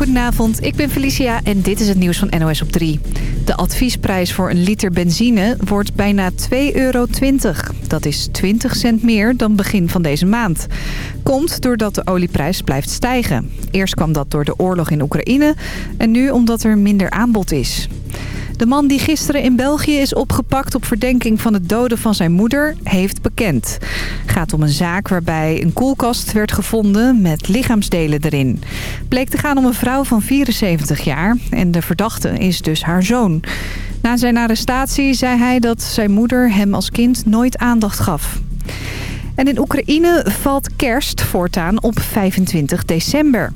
Goedenavond, ik ben Felicia en dit is het nieuws van NOS op 3. De adviesprijs voor een liter benzine wordt bijna 2,20 euro. Dat is 20 cent meer dan begin van deze maand. Komt doordat de olieprijs blijft stijgen. Eerst kwam dat door de oorlog in Oekraïne en nu omdat er minder aanbod is. De man die gisteren in België is opgepakt op verdenking van het doden van zijn moeder, heeft bekend. Gaat om een zaak waarbij een koelkast werd gevonden met lichaamsdelen erin. Bleek te gaan om een vrouw van 74 jaar en de verdachte is dus haar zoon. Na zijn arrestatie zei hij dat zijn moeder hem als kind nooit aandacht gaf. En in Oekraïne valt kerst voortaan op 25 december.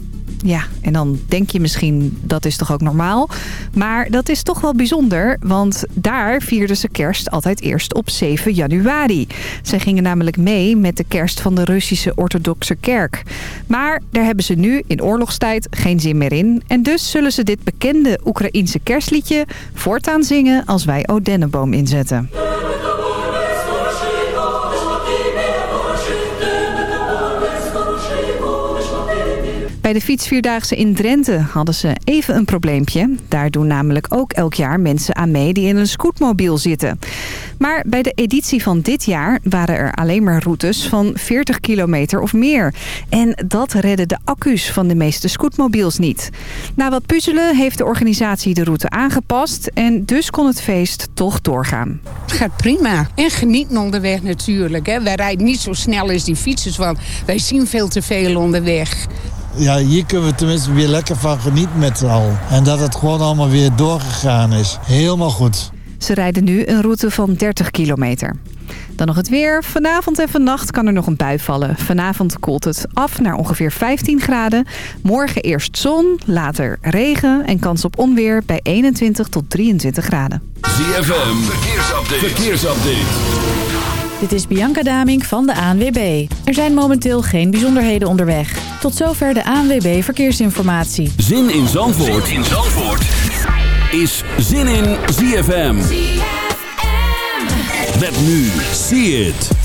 Ja, en dan denk je misschien, dat is toch ook normaal? Maar dat is toch wel bijzonder, want daar vierden ze kerst altijd eerst op 7 januari. Zij gingen namelijk mee met de kerst van de Russische orthodoxe kerk. Maar daar hebben ze nu in oorlogstijd geen zin meer in. En dus zullen ze dit bekende Oekraïense kerstliedje voortaan zingen als wij O Dennenboom inzetten. Bij de fietsvierdaagse in Drenthe hadden ze even een probleempje. Daar doen namelijk ook elk jaar mensen aan mee die in een scootmobiel zitten. Maar bij de editie van dit jaar waren er alleen maar routes van 40 kilometer of meer. En dat redden de accu's van de meeste scootmobiels niet. Na wat puzzelen heeft de organisatie de route aangepast en dus kon het feest toch doorgaan. Het gaat prima. En genieten onderweg natuurlijk. Hè. Wij rijden niet zo snel als die fietsers, want wij zien veel te veel onderweg ja, hier kunnen we tenminste weer lekker van genieten met z'n allen. En dat het gewoon allemaal weer doorgegaan is. Helemaal goed. Ze rijden nu een route van 30 kilometer. Dan nog het weer. Vanavond en vannacht kan er nog een bui vallen. Vanavond koelt het af naar ongeveer 15 graden. Morgen eerst zon, later regen en kans op onweer bij 21 tot 23 graden. ZFM, verkeersupdate. verkeersupdate. Dit is Bianca Damink van de ANWB. Er zijn momenteel geen bijzonderheden onderweg. Tot zover de ANWB Verkeersinformatie. Zin in Zandvoort, zin in Zandvoort. is Zin in ZFM. ZFM. Met nu, see it.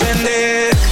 send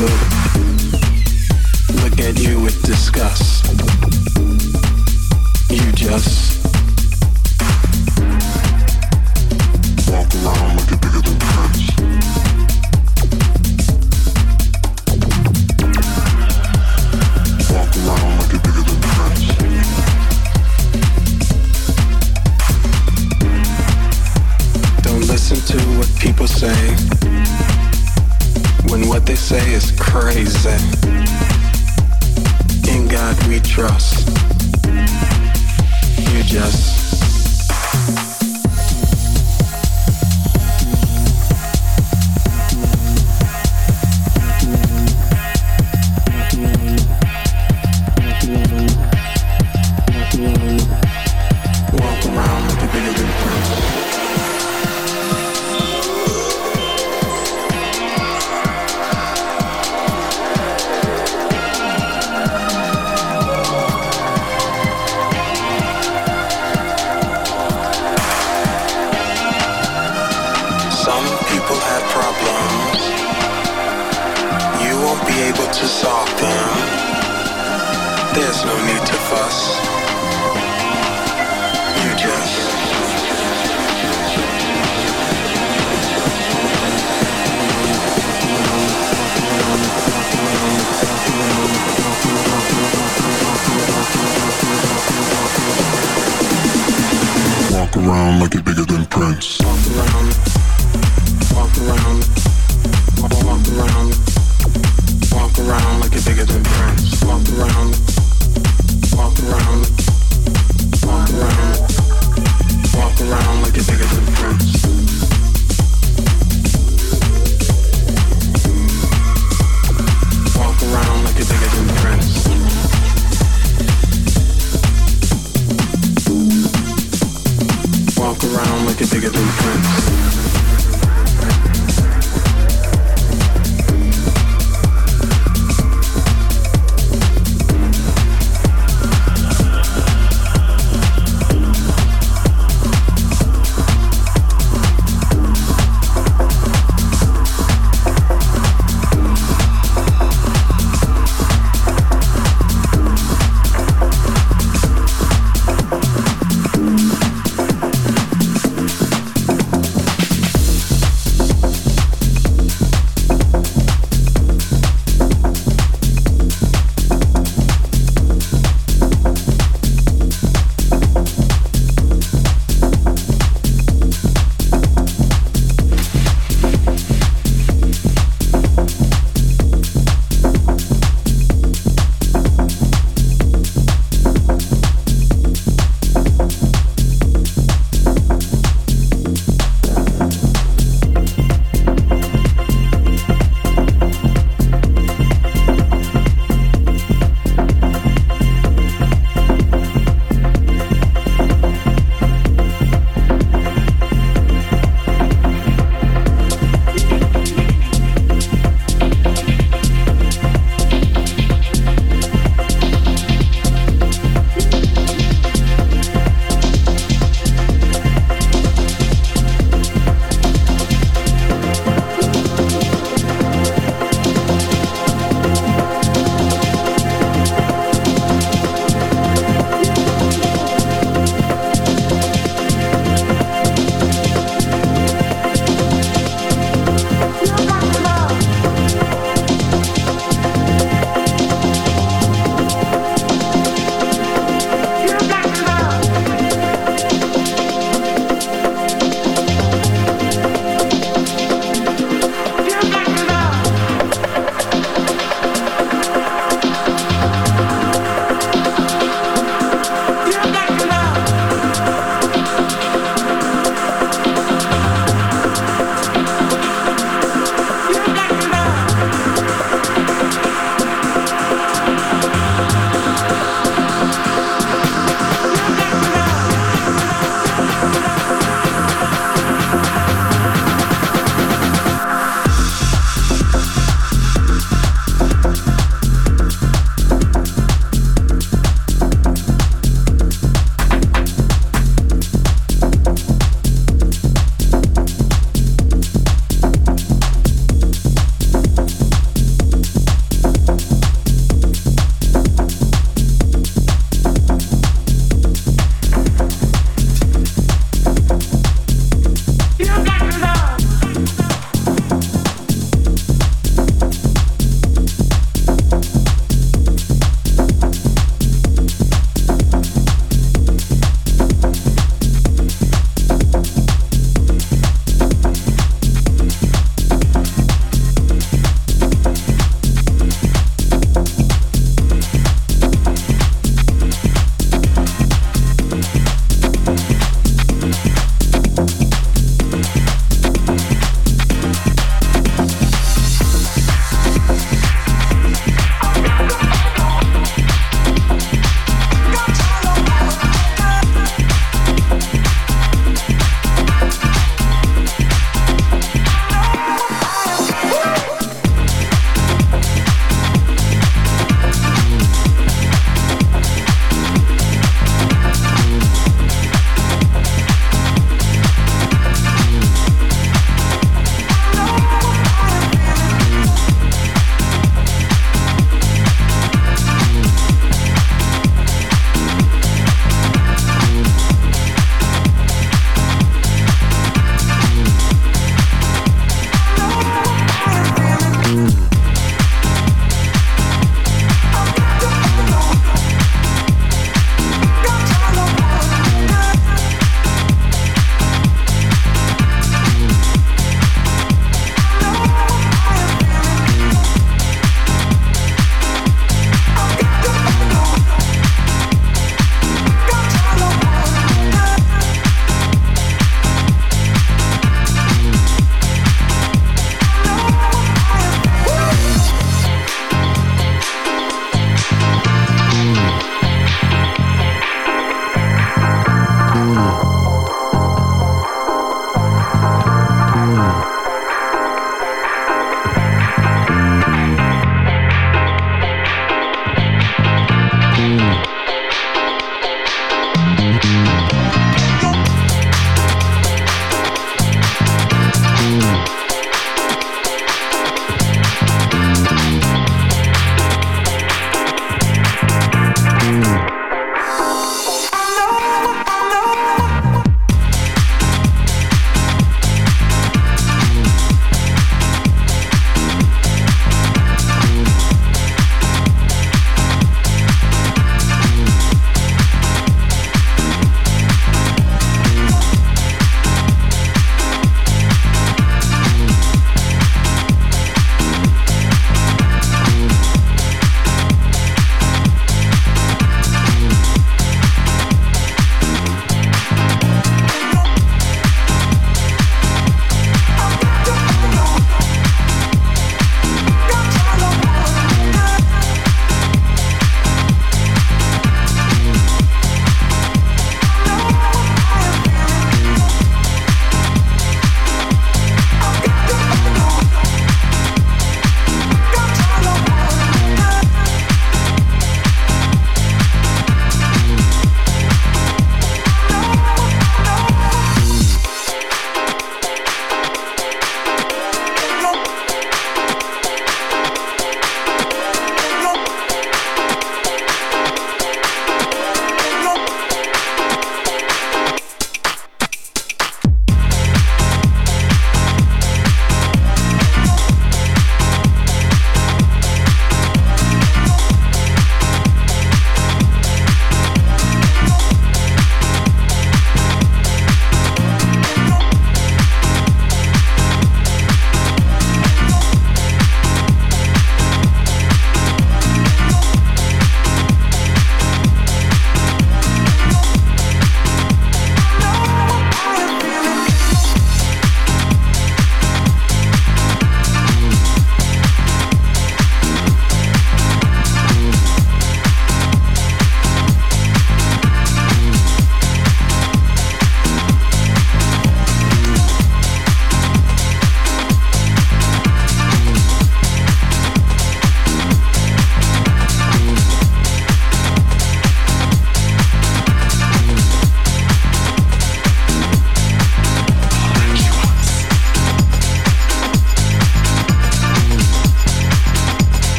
good. Look at you with disgust. You just